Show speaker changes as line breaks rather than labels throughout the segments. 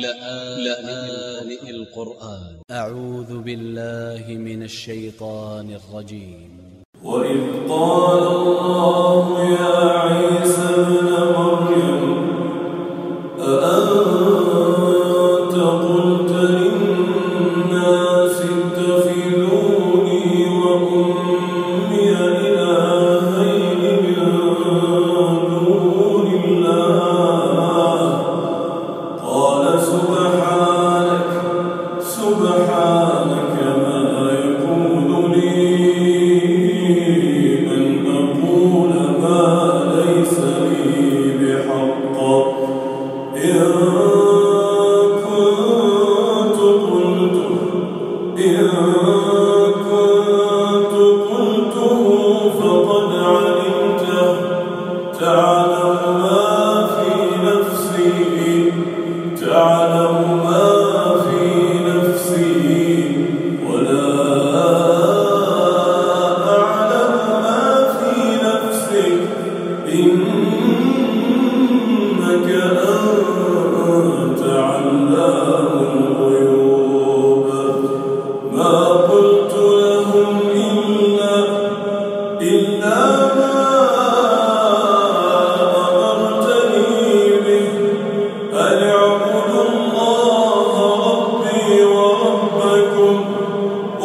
لآن القرآن. أ ع ل ل من الشيطان ل ل
إن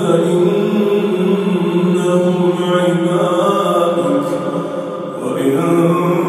فإنهم عبادك. وإن